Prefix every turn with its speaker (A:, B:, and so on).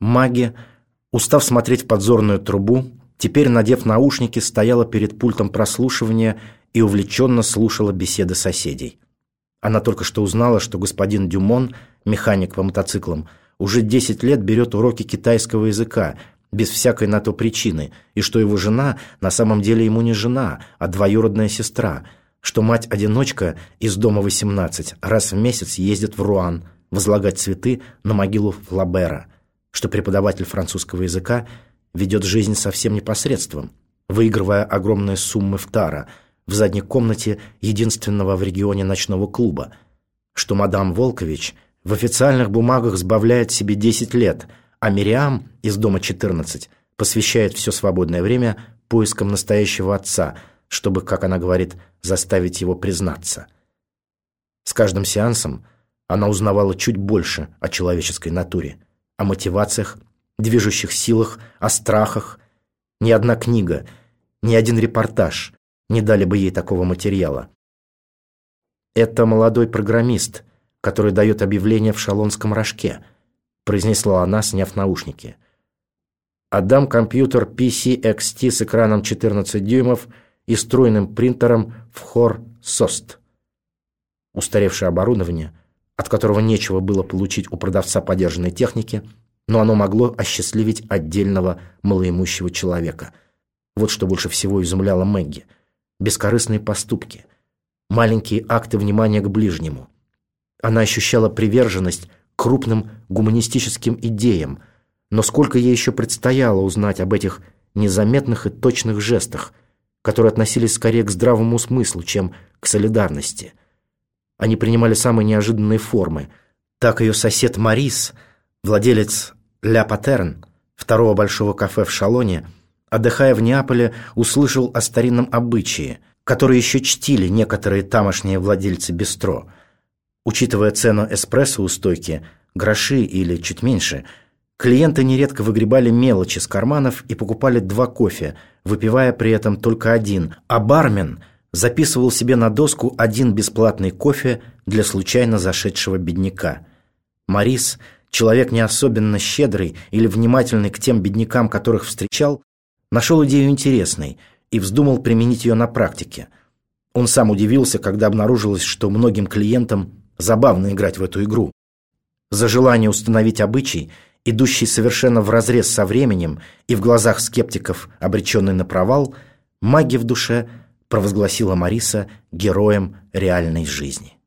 A: Маги, устав смотреть в подзорную трубу, теперь, надев наушники, стояла перед пультом прослушивания и увлеченно слушала беседы соседей. Она только что узнала, что господин Дюмон, механик по мотоциклам, уже 10 лет берет уроки китайского языка, без всякой на то причины, и что его жена на самом деле ему не жена, а двоюродная сестра, что мать-одиночка из дома 18 раз в месяц ездит в Руан возлагать цветы на могилу Флабера, что преподаватель французского языка ведет жизнь совсем непосредством, выигрывая огромные суммы в тара в задней комнате единственного в регионе ночного клуба, что мадам Волкович в официальных бумагах сбавляет себе 10 лет – а Мириам из дома 14 посвящает все свободное время поискам настоящего отца, чтобы, как она говорит, заставить его признаться. С каждым сеансом она узнавала чуть больше о человеческой натуре, о мотивациях, движущих силах, о страхах. Ни одна книга, ни один репортаж не дали бы ей такого материала. Это молодой программист, который дает объявление в шалонском рожке – произнесла она, сняв наушники. Отдам компьютер PC XT с экраном 14 дюймов и струйным принтером в хор SOST. Устаревшее оборудование, от которого нечего было получить у продавца подержанной техники, но оно могло осчастливить отдельного малоимущего человека. Вот что больше всего изумляло Мэгги. Бескорыстные поступки, маленькие акты внимания к ближнему. Она ощущала приверженность крупным гуманистическим идеям, но сколько ей еще предстояло узнать об этих незаметных и точных жестах, которые относились скорее к здравому смыслу, чем к солидарности. Они принимали самые неожиданные формы. Так ее сосед Марис, владелец «Ля Патерн», второго большого кафе в Шалоне, отдыхая в Неаполе, услышал о старинном обычае, который еще чтили некоторые тамошние владельцы бистро – Учитывая цену эспрессо у стойки, гроши или чуть меньше, клиенты нередко выгребали мелочи с карманов и покупали два кофе, выпивая при этом только один, а бармен записывал себе на доску один бесплатный кофе для случайно зашедшего бедняка. Марис, человек не особенно щедрый или внимательный к тем беднякам, которых встречал, нашел идею интересной и вздумал применить ее на практике. Он сам удивился, когда обнаружилось, что многим клиентам Забавно играть в эту игру. За желание установить обычай, идущий совершенно вразрез со временем и в глазах скептиков обреченный на провал, маги в душе провозгласила Мариса героем реальной жизни.